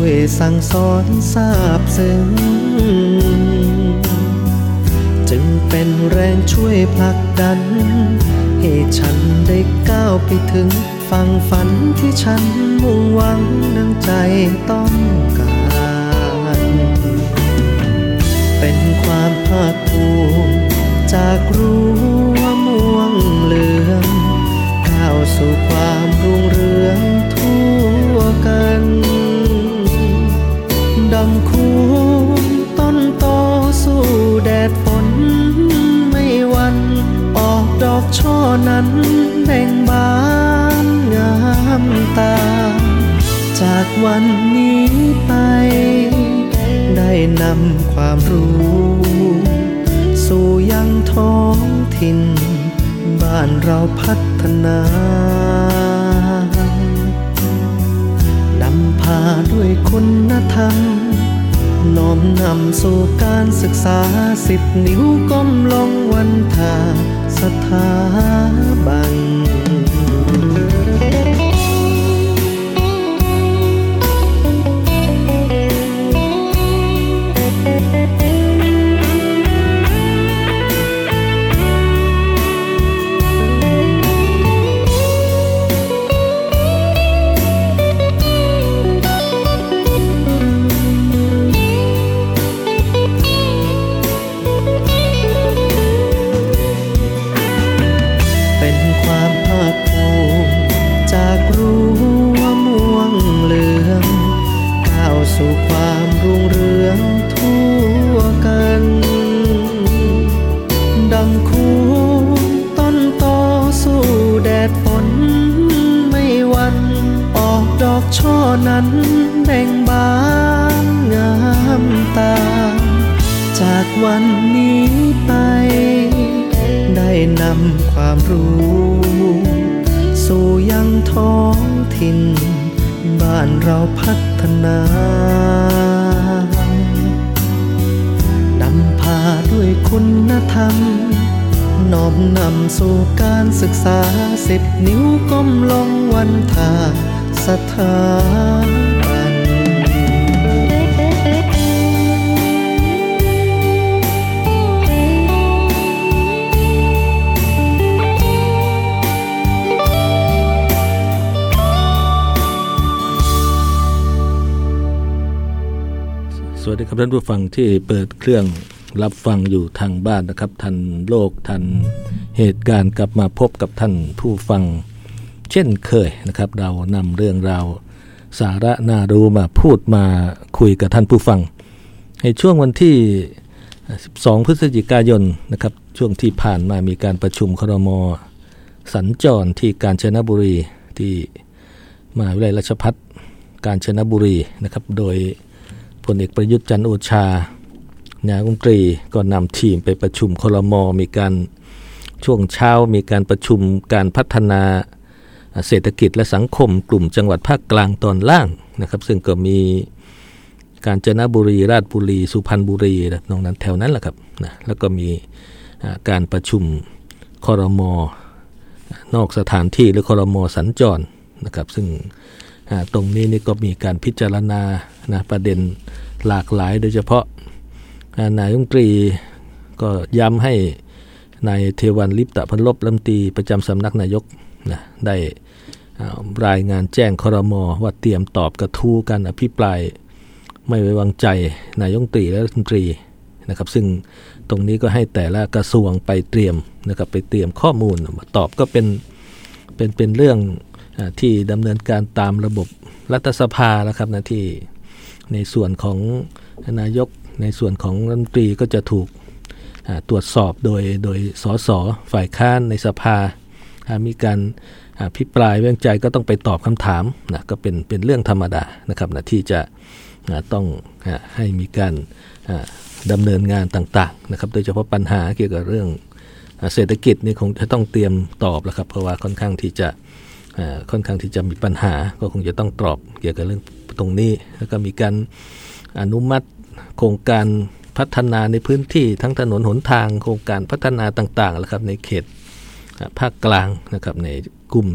ช่วยสั่งสอนทราบซึ้งจึงเป็นแรงช่วยผลักดัน ให้ฉันได้ก้าวไปถึงฝั่งฝันที่ฉันมุ่งหวังดังใจต้องการ เป็นความภาคภูมิจากรั้ว่าม่วงเหลืองก้าวสู่ความรุ่งเรืองทั่วกัน ความรู้ สู่ยังท้องถิ่น บ้านเราพัฒนานำพาด้วยคุณธรรม น้อมนำสู่การศึกษาสิบนิ้วก้มลงวันทาสถาบันเป็น คุณธรรมน้อมนำสู่การศึกษาสิบนิ้วก้มลงวันทาสถานสวัสดีครับท่านผู้ฟังที่เปิดเครื่อง รับฟังอยู่ทางบ้านนะครับ ทันโลกทันเหตุการณ์กลับมาพบกับท่านผู้ฟัง เช่นเคยนะครับ เรานำเรื่องราวสาระน่ารู้มาพูดมาคุยกับท่านผู้ฟัง ในช่วงวันที่ 12 พฤศจิกายนนะครับ ช่วงที่ผ่านมามีการประชุมครม สัญจรที่กาญจนบุรีที่มหาวิทยาลัยราชพัฒกาญจนบุรีนะครับ โดยพลเอกประยุทธ์จันโอชา นายกรัฐมนตรีก็นำทีมไปประชุมครมมีการช่วงเช้ามีการประชุมการพัฒนาเศรษฐกิจและสังคมกลุ่มจังหวัดภาคกลางตอนล่างนะครับ ซึ่งก็มีการจนบุรีราชบุรีสุพรรณบุรีนองนั้นแถวนั้นแหละครับนะแล้วก็มีการประชุมครมอนอกสถานที่หรือครมอสัญจรนะครับ ซึ่งตรงนี้นี่ก็มีการพิจารณานะประเด็นหลากหลายโดยเฉพาะ นายกรัฐมนตรีก็ย้ำให้นายเทวันลิปตะพันลบลำตีประจำสำนักนายกนะได้รายงานแจ้งคอรมอว่าเตรียมตอบกระทู้การอภิปราย ไม่ไว้วางใจนายกตรีและรัฐมนตรีนะครับซึ่งตรงนี้ก็ให้แต่ละกระทรวงไปเตรียมนะครับไปเตรียมข้อมูลมาตอบก็เป็นเป็นเป็นเรื่องอที่ดำเนินการตามระบบรัฐสภาแล้วครับนะที่ในส่วนของนายก ในส่วนของรัฐมนตรีก็จะถูกตรวจสอบโดยโดยสสฝ่ายค้านในสภา มีการอภิปรายเรื่องใจก็ต้องไปตอบคำถามนะก็เป็นเป็นเรื่องธรรมดานะครับนะที่จะต้องให้มีการดำเนินงานต่างๆนะครับโดยเฉพาะปัญหาเกี่ยวกับเรื่องเศรษฐกิจนี่คงจะต้องเตรียมตอบแล้วครับเพราะว่าค่อนข้างที่จะค่อนข้างที่จะมีปัญหาก็คงจะต้องตอบเกี่ยวกับเรื่องตรงนี้ แล้วก็มีการอนุมัติ โครงการพัฒนาในพื้นที่ทั้งถนนหนทาง โครงการพัฒนาต่างๆแล้วครับในเขตภาคกลางนะครับในกลุ่ม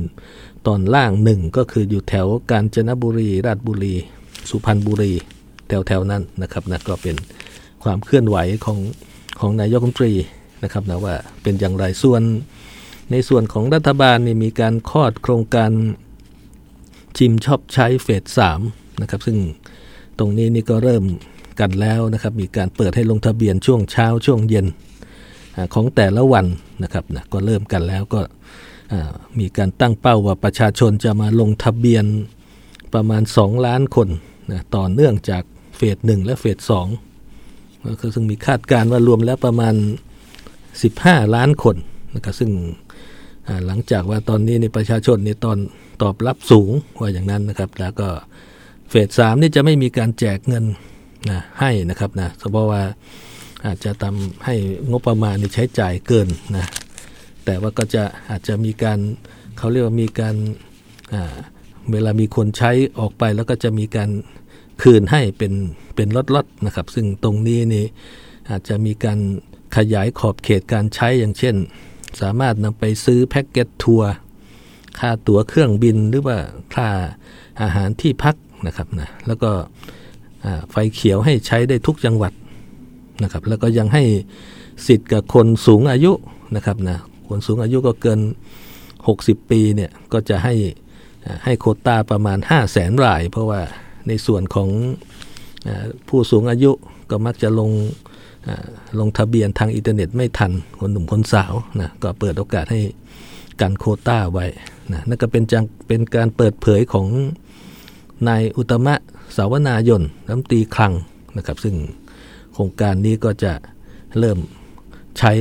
ตอนล่างหนึ่งก็คืออยู่แถวกาญจนบุรี ราชบุรี สุพรรณบุรี แถวๆนั้นนะครับนะก็เป็นความเคลื่อนไหวของของนายกรัฐมนตรีนะครับนะว่าเป็นอย่างไรส่วนในส่วนของรัฐบาลนี่มีการคลอดโครงการชิมชอบใช้เฟสสามนะครับซึ่งตรงนี้นี่ก็เริ่ม กันแล้วนะครับมีการเปิดให้ลงทะเบียนช่วงเช้าช่วงเย็นของแต่ละวันนะครับนะก็เริ่มกันแล้วก็มีการตั้งเป้าว่าประชาชนจะมาลงทะเบียนประมาณ 2 ล้านคนนะต่อเนื่องจากเฟสหนึ่งและเฟสสองก็ซึ่งมีคาดการณ์ว่ารวมแล้วประมาณ 15 ล้านคนนะครับซึ่งหลังจากว่าตอนนี้ในประชาชนในตอนตอบรับสูงว่าอย่างนั้นนะครับ แล้วก็เฟสสามนี่จะไม่มีการแจกเงิน นะให้นะครับนะเพราะว่าอาจจะทำให้งบประมาณใช้จ่ายเกินนะแต่ว่าก็จะอาจจะมีการเขาเรียกว่ามีการเวลามีคนใช้ออกไปแล้วก็จะมีการคืนให้เป็นเป็นลดๆนะครับ ซึ่งตรงนี้นี่อาจจะมีการขยายขอบเขตการใช้อย่างเช่น สามารถนำไปซื้อแพ็กเกจทัวร์ค่าตั๋วเครื่องบินหรือว่าค่าอาหารที่พักนะครับนะแล้วก็ ไฟเขียวให้ใช้ได้ทุกจังหวัดนะครับแล้วก็ยังให้สิทธิ์กับคนสูงอายุนะครับนะคนสูงอายุก็เกิน 60 ปีเนี่ยก็จะให้ให้โคต้าประมาณ 5 0 0แสนราย เพราะว่าในส่วนของผู้สูงอายุก็มักจะลงลงทะเบียนทางอินเทอร์เน็ตไม่ทันคนหนุ่มคนสาวนะก็เปิดโอกาสให้กันโคต้าไว้นะนั่นก็เป็นจังเป็นการเปิดเผยของนายอุตมะ สาวนายนรัฐมนตรีคลังนะครับ ซึ่งโครงการนี้ก็จะเริ่มใช้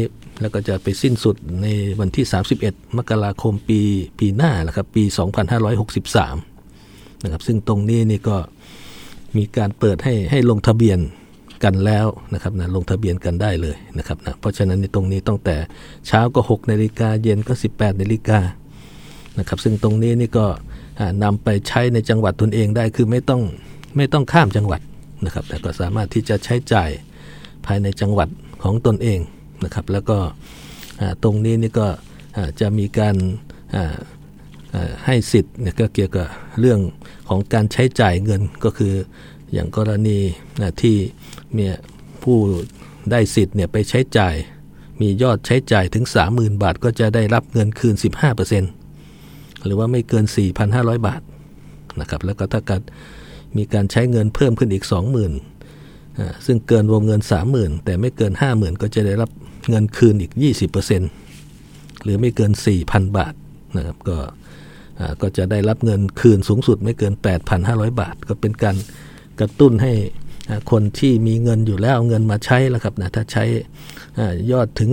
แล้วก็จะไปสิ้นสุดในวันที่ 31 มกราคมปีปีหน้านะครับ ปี 2563 นะครับ ซึ่งตรงนี้นี่ก็มีการเปิดให้ให้ลงทะเบียนกันแล้วนะครับนะลงทะเบียนกันได้เลยนะครับนะเพราะฉะนั้นในตรงนี้ตั้งแต่เช้าก็ 6 นาฬิกาเย็นก็ 18 นาฬิกานะครับ ซึ่งตรงนี้นี่ก็นำไปใช้ในจังหวัดตนเองได้คือไม่ต้อง ไม่ต้องข้ามจังหวัดนะครับ แต่ก็สามารถที่จะใช้จ่ายภายในจังหวัดของตนเองนะครับ แล้วก็ตรงนี้นี่ก็จะมีการให้สิทธิ์เนี่ยก็เกี่ยวกับเรื่องของการใช้จ่ายเงินก็คืออย่างกรณีที่มีผู้ได้สิทธิ์เนี่ยไปใช้จ่าย มียอดใช้จ่ายถึง 30,000 บาท ก็จะได้รับเงินคืน 15%หรือว่าไม่เกิน 4,500 บาทนะครับแล้วก็ถ้าเกิด มีการใช้เงินเพิ่มขึ้นอีก 20,000ซึ่งเกินวงเงิน 30,000 แต่ไม่เกิน 50,000 ก็จะได้รับเงินคืนอีก 20%หรือไม่เกิน 4,000 บาทนะครับก็ก็จะได้รับเงินคืนสูงสุดไม่เกิน 8,500 บาท ก็เป็นการกระตุ้นให้คนที่มีเงินอยู่แล้วเอาเงินมาใช้แล้วครับนะถ้าใช้ยอดถึง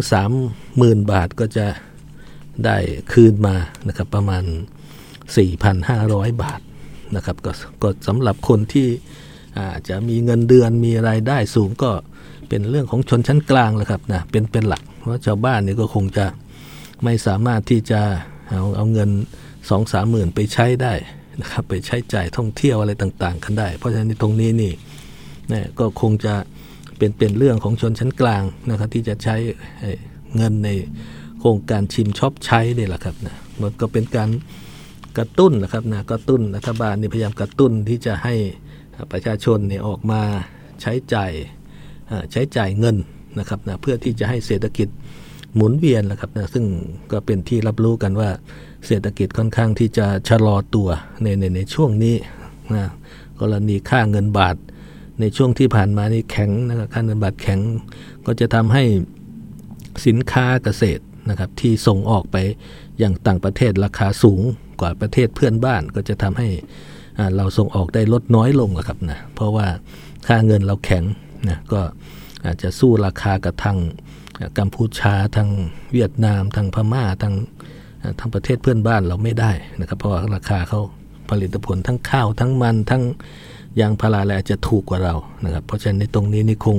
30,000 บาทก็จะได้คืนมานะครับประมาณ 4,500 บาท นะครับกก็สำหรับคนที่อาจจะมีเงินเดือนมีรายได้สูงก็เป็นเรื่องของชนชั้นกลางแหละครับนะเป็นเป็นหลัก เพราะชาวบ้านนี่ก็คงจะไม่สามารถที่จะเอาเอาเงินสองสามหมื่นไปใช้ได้นะครับไปใช้จ่ายท่องเที่ยวอะไรต่าง ๆ กันได้ เพราะฉะนั้นตรงนี้นี่นะก็คงจะเป็นเป็นเรื่องของชนชั้นกลางนะครับที่จะใช้เงินในโครงการชิมช็อปใช้นี่แหละครับนะมันก็เป็นการ กระตุ้นนะครับนะกระตุ้นรัฐบาลนี่พยายามกระตุ้นที่จะให้ประชาชนเนี่ยออกมาใช้จ่ายใช้จ่ายเงินนะครับนะเพื่อที่จะให้เศรษฐกิจหมุนเวียนแหละครับนะซึ่งก็เป็นที่รับรู้กันว่าเศรษฐกิจค่อนข้างที่จะชะลอตัวในในในช่วงนี้นะกรณีค่าเงินบาท ในช่วงที่ผ่านมานี่แข็งนะครับค่าเงินบาทแข็ง ก็จะทำให้สินค้าเกษตรนะครับที่ส่งออกไปอย่างต่างประเทศราคาสูง กว่าประเทศเพื่อนบ้านก็จะทำให้เราส่งออกได้ลดน้อยลงครับนะเพราะว่าค่าเงินเราแข็งนะก็อาจจะสู้ราคากับทางกัมพูชาทางเวียดนามทางพม่าทางทางประเทศเพื่อนบ้านเราไม่ได้นะครับ เพราะว่าราคาเขาผลิตผลทั้งข้าวทั้งมันทั้งยางพาราแลจะถูกกว่าเรานะครับ เพราะฉะนั้นในตรงนี้นี่คง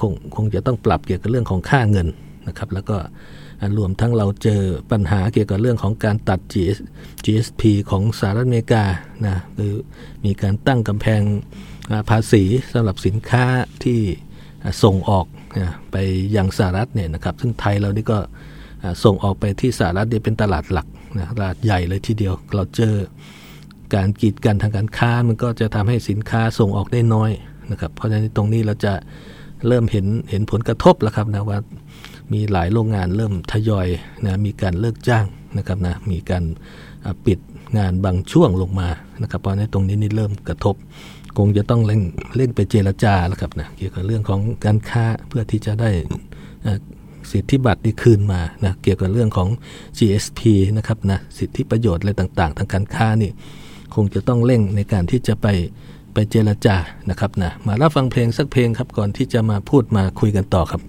คงคงจะต้องปรับเกี่ยวกับเรื่องของค่าเงินนะครับ แล้วก็ รวมทั้งเราเจอปัญหาเกี่ยวกับเรื่องของการตัด GS GSP ของสหรัฐอเมริกานะคือมีการตั้งกำแพงภาษีสำหรับสินค้าที่ส่งออกไปยังสหรัฐเนี่ยนะครับ ซึ่งไทยเรานี่ก็ส่งออกไปที่สหรัฐเนี่ยเป็นตลาดหลักนะตลาดใหญ่เลยทีเดียว เราเจอการกีดกันทางการค้ามันก็จะทำให้สินค้าส่งออกได้น้อยนะครับ เพราะฉะนั้นตรงนี้เราจะเริ่มเห็นเห็นผลกระทบแล้วครับนะว่า มีหลายโรงงานเริ่มทยอยนะมีการเลิกจ้างนะครับนะมีการปิดงานบางช่วงลงมานะครับเพราะในตรงนี้นี่เริ่มกระทบ คงจะต้องเร่งเล่นไปเจรจาแล้วครับนะเกี่ยวกับเรื่องของการค้าเพื่อที่จะได้สิทธิบัตรที่คืนมานะเกี่ยวกับเรื่องของ GSP นะครับนะสิทธิประโยชน์อะไรต่างๆ ทางการค้านี่คงจะต้องเร่งในการที่จะไปไปเจรจานะครับนะมารับฟังเพลงสักเพลงครับก่อนที่จะมาพูดมาคุยกันต่อครับ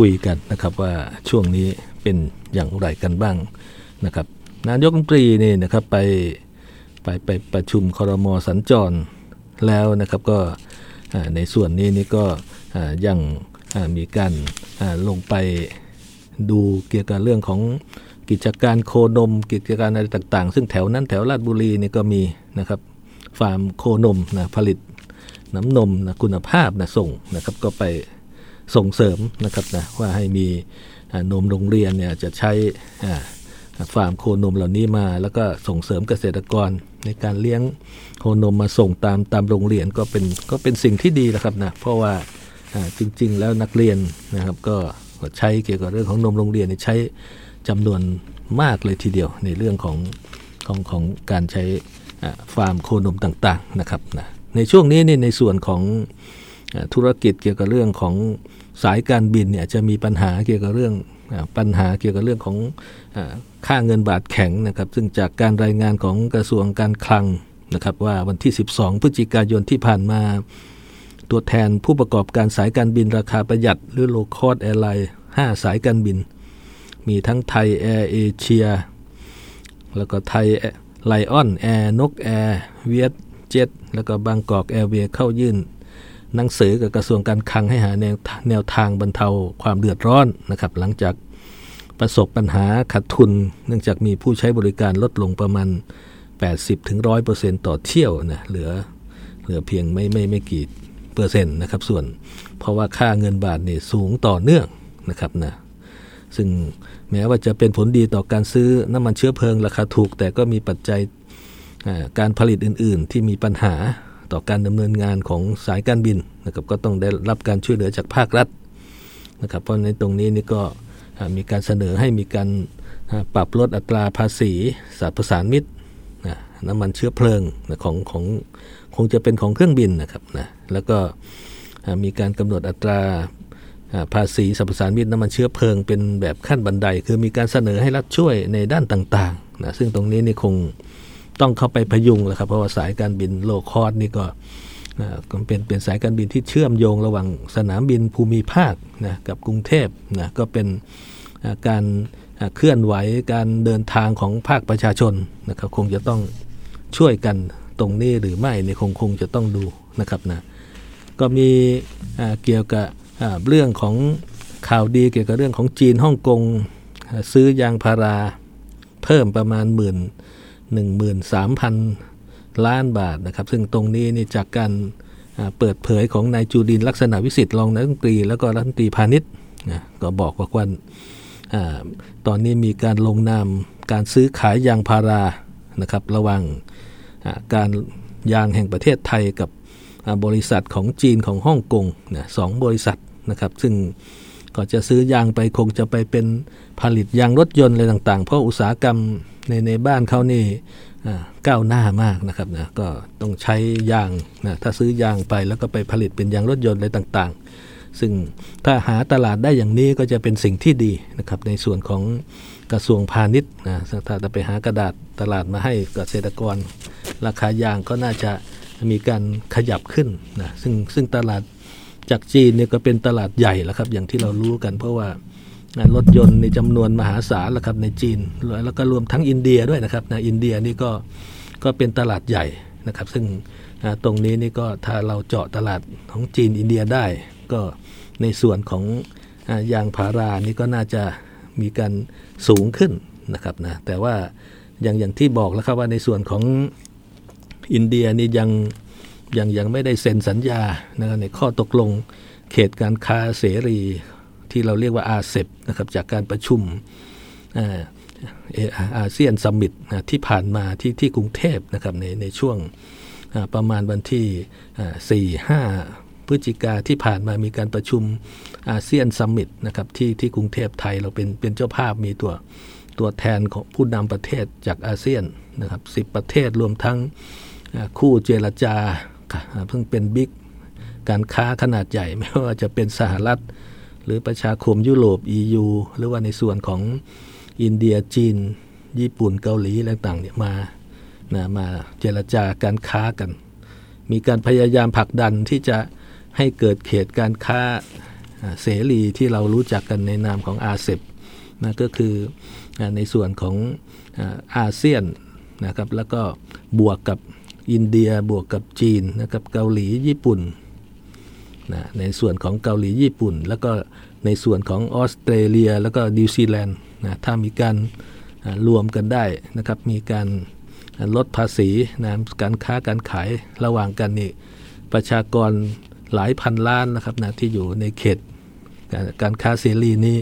คุยกันนะครับว่าช่วงนี้เป็นอย่างไรกันบ้างนะครับนายกรัฐมนตรีนี่นะครับไปไปไปประชุมคอรมอสัญจรแล้วนะครับก็ในส่วนนี้นี่ก็ยังมีการลงไปดูเกี่ยวกับเรื่องของกิจการโคนม กิจการอะไรต่างๆ ซึ่งแถวนั้นแถวราชบุรีนี่ก็มีนะครับฟาร์มโคนมนะผลิตน้ำนมนะคุณภาพนะส่งนะครับก็ไป ส่งเสริมนะครับนะว่าให้มีนมโรงเรียนเนี่ยจะใช้ฟาร์มโคนมเหล่านี้มา แล้วก็ส่งเสริมเกษตรกรในการเลี้ยงโคนมมาส่งตามตามโรงเรียนก็เป็นก็เป็นสิ่งที่ดีนะครับนะเพราะว่าจริง ๆ แล้วนักเรียนนะครับก็ใช้เกี่ยวกับเรื่องของนมโรงเรียนใช้จำนวนมากเลยทีเดียวในเรื่องของของของการใช้ฟาร์มโคนมต่างๆนะครับนะในช่วงนี้นี่ในส่วนของธุรกิจเกี่ยวกับเรื่องของ สายการบินเนี่ยจะมีปัญหาเกี่ยวกับเรื่องปัญหาเกี่ยวกับเรื่องของค่าเงินบาทแข็งนะครับ ซึ่งจากการรายงานของกระทรวงการคลังนะครับ ว่าวันที่ 12 พฤศจิกายนที่ผ่านมา ตัวแทนผู้ประกอบการสายการบินราคาประหยัดหรือ low cost airline 5สายการบิน มีทั้งไทยแอร์เอเชียแล้วก็ไทยไลออนแอร์นกแอร์เวียดเจ็ตแล้วก็บางกอกแอร์เวย์เข้ายื่น หนังสือกับกระทรวงการคลังให้หาแนวแนวทางบรรเทาความเดือดร้อนนะครับ หลังจากประสบปัญหาขาดทุน เนื่องจากมีผู้ใช้บริการลดลงประมาณ 80-100%ต่อเที่ยวนะเหลือเหลือเพียงไม่ไม่ไม่กี่เปอร์เซ็นต์นะครับส่วนเพราะว่าค่าเงินบาทนี่สูงต่อเนื่องนะครับนะซึ่งแม้ว่าจะเป็นผลดีต่อการซื้อน้ำมันเชื้อเพลิงราคาถูก แต่ก็มีปัจจัยการผลิตอื่น ๆ ที่มีปัญหา ต่อการดำเนินงานของสายการบินนะครับก็ต้องได้รับการช่วยเหลือจากภาครัฐนะครับเพราะในตรงนี้นี่ก็มีการเสนอให้มีการปรับลดอัตราภาษีสารประสานมิตรน้ำมันเชื้อเพลิงของของคงจะเป็นของเครื่องบินนะครับนะแล้วก็มีการกำหนดอัตราภาษีสรรพสานมิตรน้ำมันเชื้อเพลิงเป็นแบบขั้นบันได คือมีการเสนอให้รัฐช่วยในด้านต่างๆนะซึ่งตรงนี้นี่คง ต้องเข้าไปพยุงแหละครับเพราะว่าสายการบินโลคอสนี่ก็เป็นเป็นสายการบินที่เชื่อมโยงระหว่างสนามบินภูมิภาคนะกับกรุงเทพนะก็เป็นการเคลื่อนไหวการเดินทางของภาคประชาชนนะครับคงจะต้องช่วยกันตรงนี้หรือไม่เนี่ยคงคงจะต้องดูนะครับนะก็มีเกี่ยวกับเรื่องของข่าวดีเกี่ยวกับเรื่องของจีนฮ่องกงซื้อยางพาราเพิ่มประมาณหมื่น 13,000 ล้านบาทนะครับ ซึ่งตรงนี้นี่จากการเปิดเผยของนายจูดินลักษณะวิสิทธิ์รองนายรัฐมนตรี แล้วก็รัฐมนตรีพาณิชย์ก็บอกว่าวันตอนนี้มีการลงนามการซื้อขายยางพารานะครับระหว่างการยางแห่งประเทศไทยกับบริษัทของจีนของฮ่องกงนะสองบริษัทนะครับซึ่งก็จะซื้อยางไปคงจะไปเป็นผลิตยางรถยนต์อะไรต่างๆ เพราะอุตสาหกรรม ในในบ้านเขานี่ก้าวหน้ามากนะครับนะก็ต้องใช้ยางนะถ้าซื้อยางไปแล้วก็ไปผลิตเป็นยางรถยนต์อะไรต่างๆ ซึ่งถ้าหาตลาดได้อย่างนี้ก็จะเป็นสิ่งที่ดีนะครับในส่วนของกระทรวงพาณิชย์นะถ้าจะไปหากระดาษตลาดมาให้เกษตรกร ราคายางก็น่าจะมีการขยับขึ้นนะซึ่งซึ่งตลาดจากจีนเนี่ยก็เป็นตลาดใหญ่แล้วครับอย่างที่เรารู้กันเพราะว่า รถยนต์ในจำนวนมหาศาลล้วครับในจีน แล้วก็รวมทั้งอินเดียด้วยนะครับนะอินเดียนี่ก็ก็เป็นตลาดใหญ่นะครับ ซึ่งตรงนี้นี่ก็ถ้าเราเจาะตลาดของจีนอินเดียได้ ก็ในส่วนของยางพารานี่ก็น่าจะมีการสูงขึ้นนะครับนะแต่ว่าอย่างอย่างที่บอกแล้วครับว่าในส่วนของอินเดียนี่ยังยังยังไม่ได้เซ็นสัญญานะในข้อตกลงเขตการค้าเสรี ที่เราเรียกว่าอาเซบนะครับจากการประชุมอาเซียน summit ที่ผ่านมาที่ที่กรุงเทพนะครับในในช่วงประมาณวันที่สี่ห้าพฤศจิกาที่ผ่านมามีการประชุมอาเซียน summit นะครับที่ที่กรุงเทพไทยเราเป็นเป็นเจ้าภาพมีตัวตัวแทนของผู้นำประเทศจากอาเซียนนะครับสิบประเทศรวมทั้งคู่เจรจาซึ่งเป็น big การค้าขนาดใหญ่ไม่ว่าจะเป็นสหรัฐ รือประชาคมยุโรป EU หรือว่าในส่วนของอินเดียจีน ญี่ปุ่นเกาหลีอะไรต่างเนี่ยมานะมาเจรจาการค้ากัน มีการพยายามผลักดันที่จะให้เกิดเขตการค้าเสรีที่เรารู้จักกันในนามของอาเซบนะก็คือในส่วนของอาเซียนนะครับแล้วก็บวกกับอินเดียบวกกับจีนนะครับเกาหลีญี่ปุ่น นะในส่วนของเกาหลีญี่ปุ่น แล้วก็ในส่วนของออสเตรเลีย แล้วก็นิวซีแลนด์นะถ้ามีการรวมกันได้นะครับ มีการลดภาษีนะการค้าการขายระหว่างกันนี่ประชากรหลายพันล้านนะครับนะที่อยู่ในเขตการค้าเสรีนี้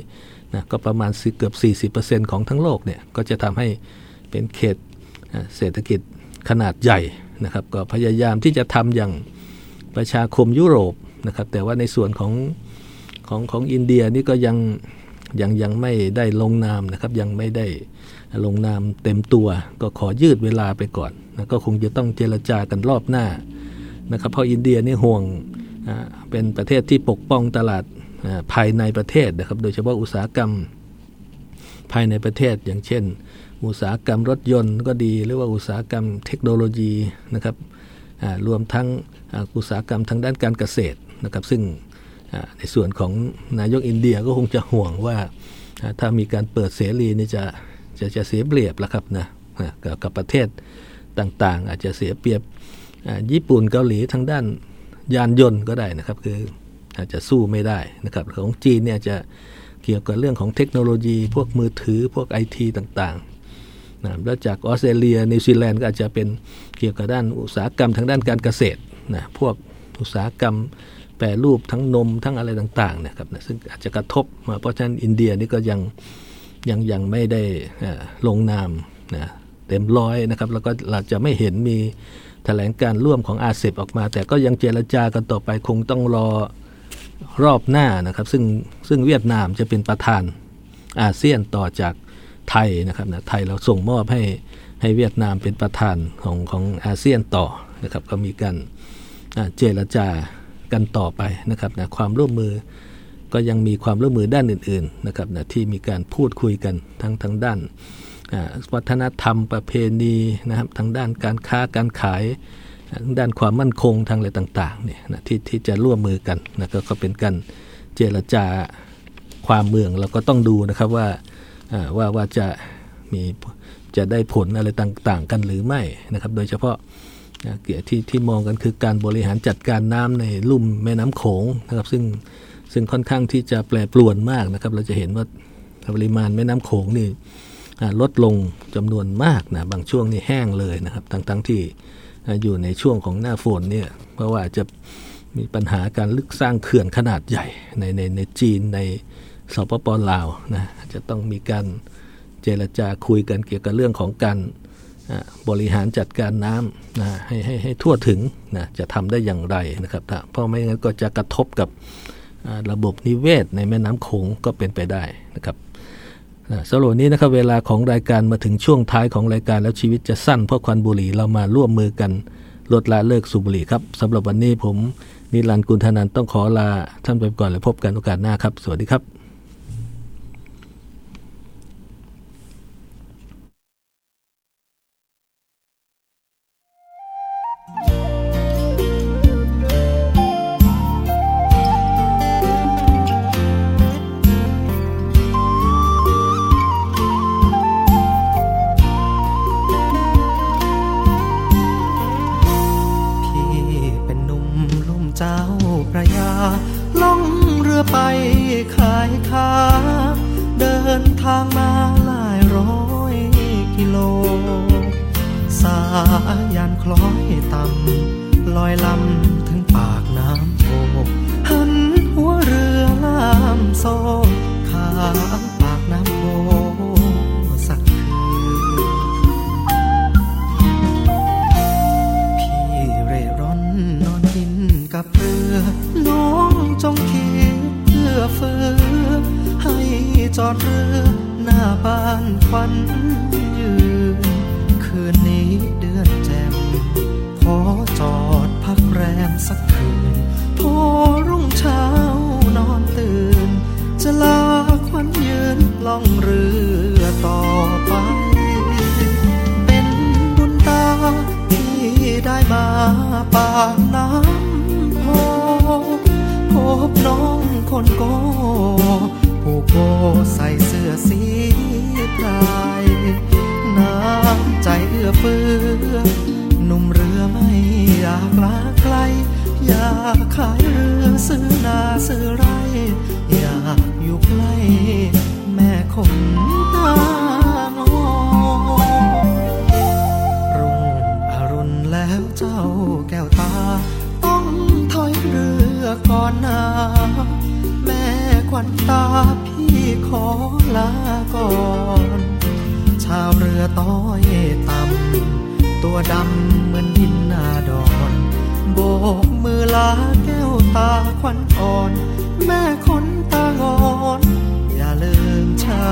นะก็ประมาณเกือบ 40%ของทั้งโลกเนี่ยก็จะทำให้เป็นเขตเศรษฐกิจขนาดใหญ่นะครับ ก็พยายามที่จะทำอย่างประชาคมยุโรป นะครับ แต่ว่าในส่วนของของของอินเดียนี่ก็ยังยังยังไม่ได้ลงนามนะครับ ยังไม่ได้ลงนามเต็มตัว ก็ขอยืดเวลาไปก่อนนะก็คงจะต้องเจรจากันรอบหน้านะครับ เพราะอินเดียนี่ห่วงเป็นประเทศที่ปกป้องตลาดภายในประเทศนะครับ โดยเฉพาะอุตสาหกรรมภายในประเทศ อย่างเช่น อุตสาหกรรมรถยนต์ก็ดี หรือว่าอุตสาหกรรมเทคโนโลยีนะครับรวมทั้งอุตสาหกรรมทางด้านการเกษตร นะครับซึ่งในส่วนของนายกอินเดียก็คงจะห่วงว่าถ้ามีการเปิดเสรีนี่จะจะจะเสียเปรียบแล้วครับนะกับประเทศต่างๆ อาจจะเสียเปรียบญี่ปุ่นเกาหลีทางด้านยานยนต์ก็ได้นะครับ คืออาจจะสู้ไม่ได้นะครับของจีนเนี่ยจะเกี่ยวกับเรื่องของเทคโนโลยี พวกมือถือพวกไอทีต่างๆนะแล้วจากออสเตรเลียนิวซีแลนด์ก็อาจจะเป็นเกี่ยวกับด้านอุตสาหกรรมทางด้านการเกษตรนะพวกอุตสาหกรรม แปรรูปทั้งนมทั้งอะไรต่างๆนะครับนะซึ่งอาจจะกระทบมาเพราะฉะนั้นอินเดียนี่ก็ยังยังยังไม่ได้ลงนามนะเต็มร้อยนะครับแล้วก็เราจะไม่เห็นมีแถลงการณ์ร่วมของอาเซียนออกมา แต่ก็ยังเจรจากันต่อไปคงต้องรอรอบหน้านะครับ ซึ่งซึ่งเวียดนามจะเป็นประธานอาเซียนต่อจากไทยนะครับนะไทยเราส่งมอบให้ให้เวียดนามเป็นประธานของของอาเซียนต่อนะครับก็มีการเจรจา กันต่อไปนะครับนะความร่วมมือก็ยังมีความร่วมมือด้านอื่นๆนะครับนะที่มีการพูดคุยกันทั้งทั้งด้านวัฒนธรรมประเพณีนะครับทางด้านการค้าการขายทางด้านความมั่นคงทางอะไรต่างๆเนี่ยนะที่ที่จะร่วมมือกันนะก็เป็นการเจรจาความเมืองเราก็ต้องดูนะครับว่าว่าว่าจะมีจะได้ผลอะไรต่างๆ กันหรือไม่นะครับ โดยเฉพาะ เกี่ยวที่ที่มองกันคือการบริหารจัดการน้ำในลุ่มแม่น้ำโขงนะครับ ซึ่งซึ่งค่อนข้างที่จะแปรปรวนมากนะครับ เราจะเห็นว่าปริมาณแม่น้ำโขงนี่ลดลงจำนวนมากนะบางช่วงนี่แห้งเลยนะครับ ทั้งทั้งที่อยู่ในช่วงของหน้าฝนเนี่ยเพราะว่าจะมีปัญหาการลึกสร้างเขื่อนขนาดใหญ่ในในในจีนในสปปลาวนะจะต้องมีการเจรจาคุยกันเกี่ยวกับเรื่องของการ บริหารจัดการน้ำนะให้ให้ให้ทั่วถึงนะจะทำได้อย่างไรนะครับเพราะไม่งั้นก็จะกระทบกับระบบนิเวศในแม่น้ำโขงก็เป็นไปได้นะครับสรุปนี้นะครับเวลาของรายการมาถึงช่วงท้ายของรายการแล้วชีวิตจะสั้นเพราะควันบุหรี่เรามาร่วมมือกันลดละเลิกสูบบุหรี่ครับสำหรับวันนี้ผมนิรันดร์กุลธนันต้องขอลาท่านไปก่อนแล้วพบกันโอกาสหน้าครับ สวัสดีครับายานคล้อยต่ำลอยลำถึงปากน้ำโขพหันหัวเรือล่ามโซ่ขาปากน้ำโขพสักคืนพี่เร่ร่อนนอนกินกับเรือน้องจงคิดเพื่อเฟื้อให้จอดเรือหน้าบ้านควัน ส่เสื้อสีพรายน้ำใจเอื้อเฟื้อหนุ่มเรือไม่อยากลาไกล อยากขายเรือซื้อนาซื้อไร อยากอยู่ใกล้แม่คง ก่อนนาแม่ควันตาพี่ขอลาก่อน ชาวเรือต้อยต่ำตัวดำเหมือนดินนาดอนโบกมือลาแก้วตาควันอ่อน แม่คนตางอน อย่าลืมชา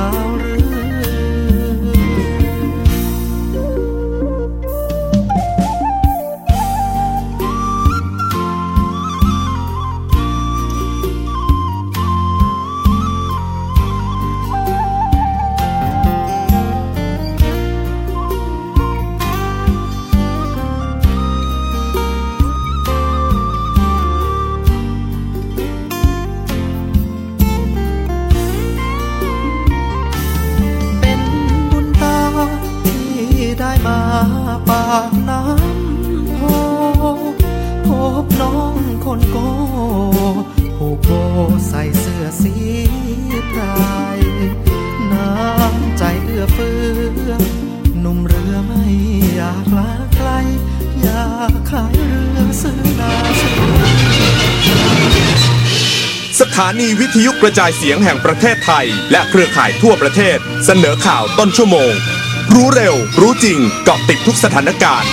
สถานีวิทยุกระจายเสียงแห่งประเทศไทย และเครือข่ายทั่วประเทศ เสนอข่าวต้นชั่วโมง รู้เร็ว รู้จริงเกาะติดทุกสถานการณ์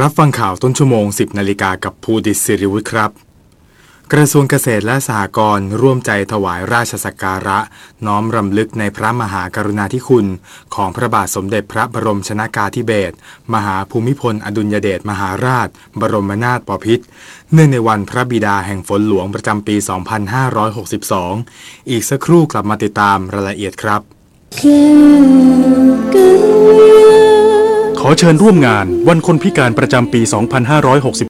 รับฟังข่าวต้นชั่วโมง 10 นาฬิกากับภูดิตสิริวุฒิครับ กระทรวงเกษตรและสหกรณ์ร่วมใจถวายราชสักการะ น้อมรำลึกในพระมหากรุณาธิคุณ ของพระบาทสมเด็จพระบรมชนากาธิเบศรมหาภูมิพล อดุลยเดชมหาราช บรมนาถบพิตรเนื่องในวันพระบิดาแห่งฝนหลวงประจำปี 2562 อีกสักครู่กลับมาติดตามรายละเอียดครับ ขอเชิญร่วมงานวันคนพิการประจำปี 2562